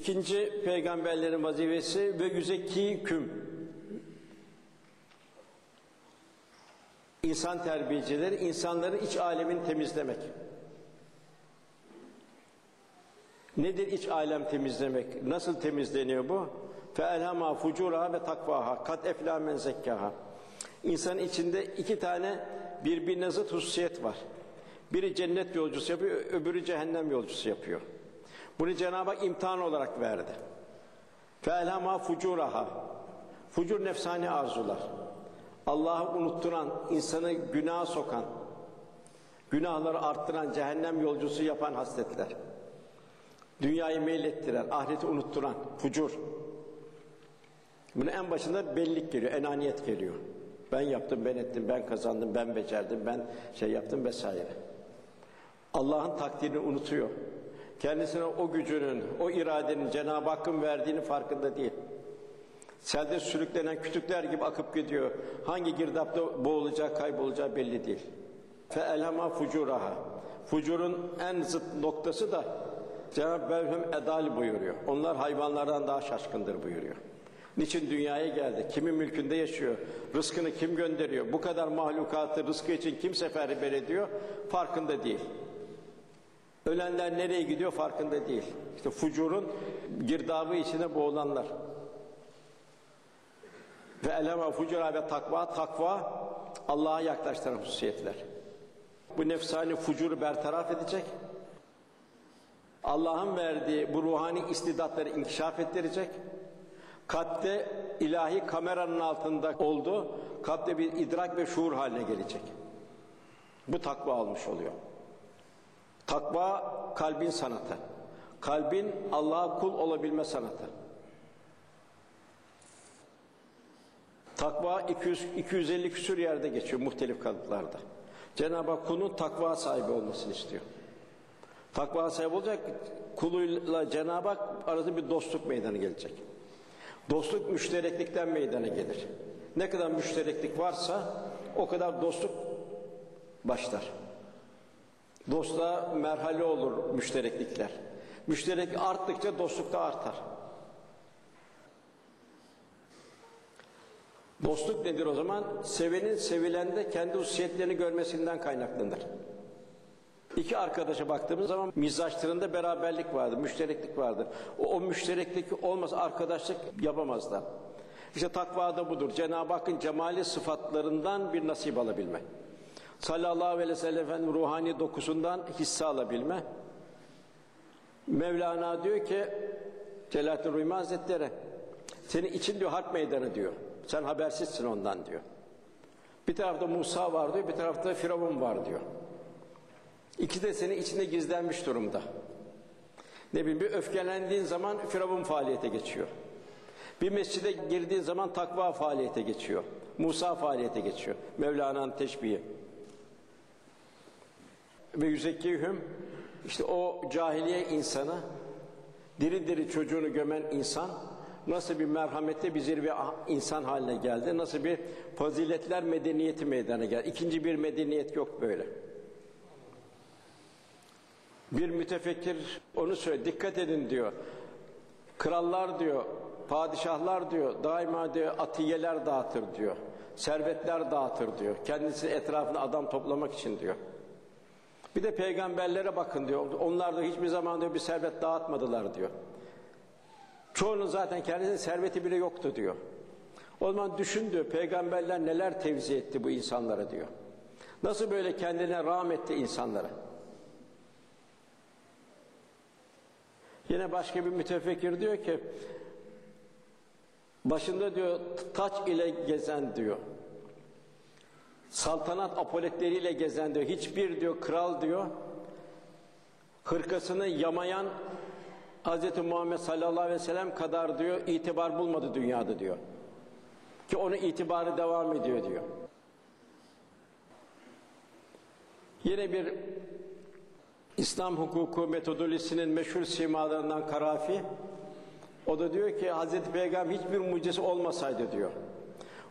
İkinci peygamberlerin vazifesi ve yüzeki küm. İnsan terbiyecileri insanların iç alemini temizlemek. Nedir iç alem temizlemek? Nasıl temizleniyor bu? Feelhama fucuraha ve takvaha kat efla men zekkaha. İnsanın içinde iki tane birbirine zıt hususiyet var. Biri cennet yolcusu yapıyor, öbürü cehennem yolcusu yapıyor. Bunu Cenab-ı Hak imtihan olarak verdi. Feelhama fucuraha. Fucur nefsani arzular. Allah'ı unutturan, insanı günaha sokan, günahları arttıran, cehennem yolcusu yapan hasletler. Dünyayı meylettiren, ahireti unutturan, fucur. Bunun en başında bellik geliyor, enaniyet geliyor. Ben yaptım, ben ettim, ben kazandım, ben becerdim, ben şey yaptım vesaire. Allah'ın takdirini unutuyor. Kendisine o gücünün, o iradenin Cenab-ı Hakk'ın verdiğini farkında değil. Selde sürüklenen kütükler gibi akıp gidiyor. Hangi girdapta boğulacağı, kaybolacağı belli değil. Fe elhama fucuraha. Fucurun en zıt noktası da Cenab-ı Mevlam edal buyuruyor. Onlar hayvanlardan daha şaşkındır buyuruyor. Niçin dünyaya geldi? Kimin mülkünde yaşıyor? Rızkını kim gönderiyor? Bu kadar mahlukatı rızkı için kim seferber ediyor? Farkında değil. Ölenler nereye gidiyor farkında değil. İşte fucurun girdabı içine boğulanlar. Ve elema fucura ve takva, takva Allah'a yaklaştıran hususiyetler. Bu nefsani fucuru bertaraf edecek. Allah'ın verdiği bu ruhani istidatları inkişaf ettirecek. Kalpte ilahi kameranın altında oldu. Kalpte bir idrak ve şuur haline gelecek. Bu takva almış oluyor. Takva kalbin sanatı. Kalbin Allah'a kul olabilme sanatı. Takva 200, 250 küsür yerde geçiyor muhtelif kalıplarda. Cenab-ı Hak kulun takva sahibi olmasını istiyor. Takva sahibi olacak, kuluyla Cenab-ı Hak arasında bir dostluk meydana gelecek. Dostluk müştereklikten meydana gelir. Ne kadar müştereklik varsa o kadar dostluk başlar. Dostluğa merhale olur müştereklikler. Müşterek arttıkça dostluk da artar. Dostluk nedir o zaman? Sevenin sevilende kendi hususiyetlerini görmesinden kaynaklanır. İki arkadaşa baktığımız zaman mizaçlarında beraberlik vardır, müştereklik vardır. O, o müştereklik olmasa arkadaşlık yapamazlar. İşte takva da budur. Cenab-ı Hakk'ın cemali sıfatlarından bir nasip alabilme. Sallallahu aleyhi ve sellem ruhani dokusundan hisse alabilme. Mevlana diyor ki Celalettin Rumi Hazretleri senin için diyor harp meydanı diyor. Sen habersizsin ondan diyor. Bir tarafta Musa var diyor, bir tarafta Firavun var diyor. İkisi de senin içinde gizlenmiş durumda. Ne bileyim bir öfkelendiğin zaman Firavun faaliyete geçiyor. Bir mescide girdiğin zaman takva faaliyete geçiyor. Musa faaliyete geçiyor. Mevlana'nın teşbihi. Ve yüzekkihüm işte o cahiliye insanı diri diri çocuğunu gömen insan nasıl bir merhamette bir zirve insan haline geldi. Nasıl bir faziletler medeniyeti meydana geldi. İkinci bir medeniyet yok böyle. Bir mütefekkir onu söyle dikkat edin diyor. Krallar diyor, padişahlar diyor, daima diyor atiyeler dağıtır diyor. Servetler dağıtır diyor. Kendisi etrafına adam toplamak için diyor. Bir de peygamberlere bakın diyor. Onlar da hiçbir zaman diyor bir servet dağıtmadılar diyor. Çoğunun zaten kendisinin serveti bile yoktu diyor. O zaman düşün diyor peygamberler neler tevzi etti bu insanlara diyor. Nasıl böyle kendine rahmetti insanlara. Yine başka bir mütefekkir diyor ki başında diyor taç ile gezen diyor. Saltanat apoletleriyle gezen diyor. Hiçbir diyor kral diyor hırkasını yamayan Hz. Muhammed sallallahu aleyhi ve sellem kadar diyor itibar bulmadı dünyada diyor. Ki onun itibarı devam ediyor diyor. Yine bir İslam hukuku metodolojisinin meşhur simalarından Karafi o da diyor ki Hazreti Peygamber hiçbir mucizesi olmasaydı diyor.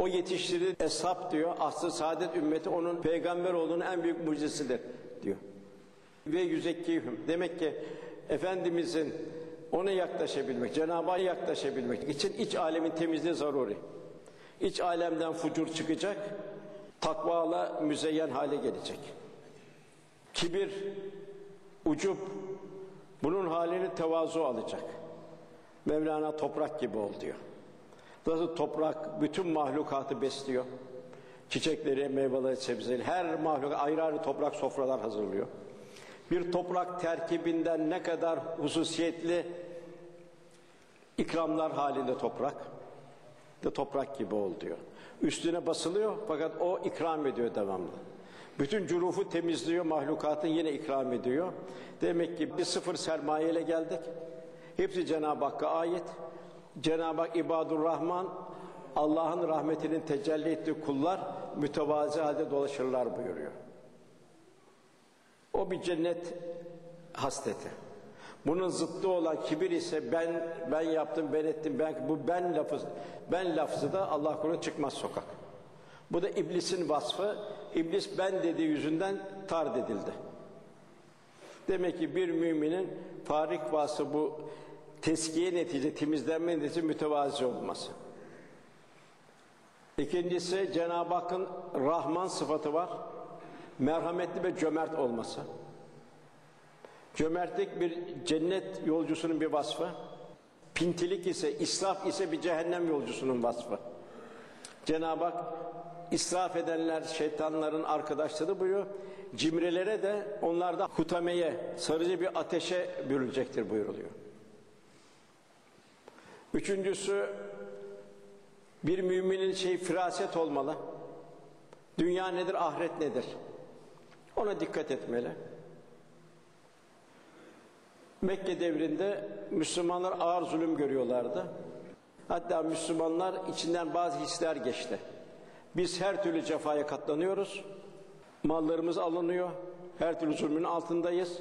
O yetiştirdiği eshab diyor, aslı saadet ümmeti onun peygamber olduğunun en büyük mucizesidir diyor. Ve yüzekkihüm. Demek ki Efendimizin ona yaklaşabilmek, Cenab-ı Hak'a yaklaşabilmek için iç alemin temizliği zaruri. İç alemden fucur çıkacak, takvala müzeyyen hale gelecek. Kibir, ucup, bunun halini tevazu alacak. Mevlana toprak gibi ol diyor. Nasıl toprak bütün mahlukatı besliyor. Çiçekleri, meyveleri, sebzeleri, her mahluk ayrı ayrı toprak sofralar hazırlıyor. Bir toprak terkibinden ne kadar hususiyetli ikramlar halinde toprak de toprak gibi ol diyor. Üstüne basılıyor fakat o ikram ediyor devamlı. Bütün curufu temizliyor, mahlukatın yine ikram ediyor. Demek ki bir sıfır sermayeyle geldik. Hepsi Cenab-ı Hakk'a ait. Cenab-ı Hak İbadur Rahman Allah'ın rahmetinin tecelli ettiği kullar mütevazi halde dolaşırlar buyuruyor. O bir cennet hasleti. Bunun zıttı olan kibir ise ben ben yaptım, ben ettim, ben bu ben lafız ben lafzı da Allah korusun çıkmaz sokak. Bu da iblisin vasfı. İblis ben dediği yüzünden tard edildi. Demek ki bir müminin farik vasfı bu teskiye netice, temizlenme neticesi mütevazi olması. İkincisi Cenab-ı Hakk'ın Rahman sıfatı var. Merhametli ve cömert olması. Cömertlik bir cennet yolcusunun bir vasfı. Pintilik ise, israf ise bir cehennem yolcusunun vasfı. Cenab-ı Hak israf edenler şeytanların arkadaşları buyuruyor. Cimrelere de onlar da hutameye, sarıcı bir ateşe bürülecektir buyuruluyor. Üçüncüsü bir müminin şey firaset olmalı. Dünya nedir, ahiret nedir? Ona dikkat etmeli. Mekke devrinde Müslümanlar ağır zulüm görüyorlardı. Hatta Müslümanlar içinden bazı hisler geçti. Biz her türlü cefaya katlanıyoruz. Mallarımız alınıyor. Her türlü zulmün altındayız.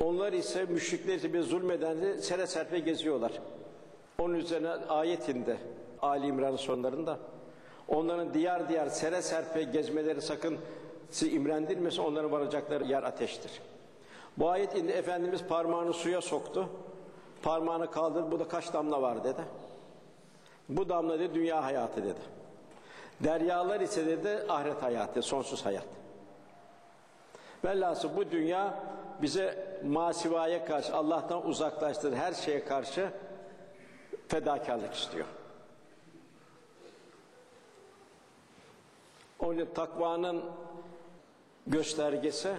Onlar ise müşrikler ise bir zulmedenleri sere serpe geziyorlar. Onun üzerine ayetinde Ali İmran'ın sonlarında onların diyar diyar sere serpe gezmeleri sakın sizi imrendirmesin onların varacakları yer ateştir. Bu ayet indi Efendimiz parmağını suya soktu. Parmağını kaldırdı bu da kaç damla var dedi. Bu damla dedi dünya hayatı dedi. Deryalar ise dedi ahiret hayatı, sonsuz hayat. Velhasıl bu dünya bize masivaya karşı, Allah'tan uzaklaştırır her şeye karşı fedakarlık istiyor. Onun için takvanın göstergesi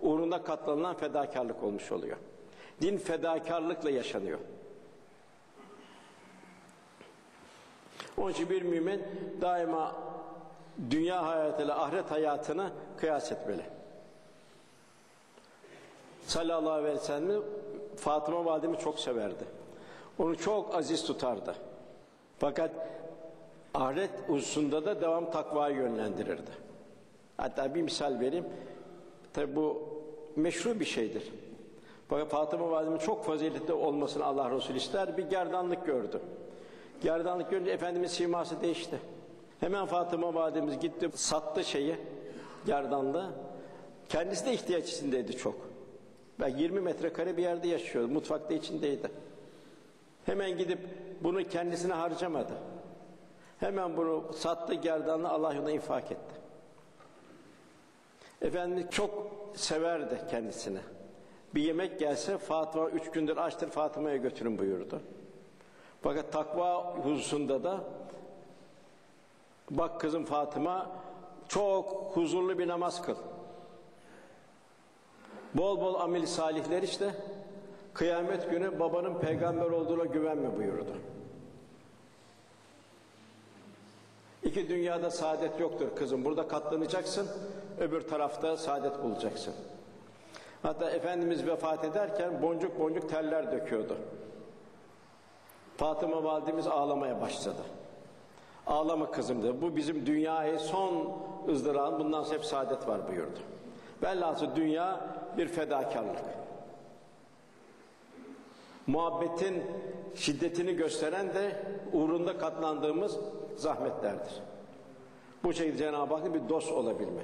uğrunda katlanılan fedakarlık olmuş oluyor. Din fedakarlıkla yaşanıyor. Onun için bir mümin daima dünya hayatıyla ahiret hayatını kıyas etmeli. Sallallahu aleyhi ve sellem Fatıma validemi çok severdi. Onu çok aziz tutardı. Fakat ahiret hususunda da devam takvayı yönlendirirdi. Hatta bir misal vereyim. Tabi bu meşru bir şeydir. Fakat Fatıma Validem'in çok faziletli olmasını Allah Resulü ister. Bir gerdanlık gördü. Gerdanlık görünce Efendimiz siması değişti. Hemen Fatıma Validemiz gitti sattı şeyi, gerdanlığı. Kendisi de ihtiyaç içindeydi çok. Ben 20 metrekare bir yerde yaşıyordu. Mutfakta içindeydi. Hemen gidip bunu kendisine harcamadı. Hemen bunu sattı gerdanlığı Allah yoluna infak etti. Efendimiz çok severdi kendisini. Bir yemek gelse Fatıma üç gündür açtır Fatıma'ya götürün buyurdu. Fakat takva hususunda da bak kızım Fatıma çok huzurlu bir namaz kıl. Bol bol amel salihler işte kıyamet günü babanın peygamber olduğuna güvenme buyurdu. İki dünyada saadet yoktur kızım. Burada katlanacaksın, öbür tarafta saadet bulacaksın. Hatta Efendimiz vefat ederken boncuk boncuk teller döküyordu. Fatıma validemiz ağlamaya başladı. Ağlama kızım dedi. Bu bizim dünyayı son ızdırağın bundan hep saadet var buyurdu. Velhasıl dünya bir fedakarlık. Muhabbetin şiddetini gösteren de uğrunda katlandığımız zahmetlerdir. Bu şekilde Cenab-ı Hakk'ın bir dost olabilme.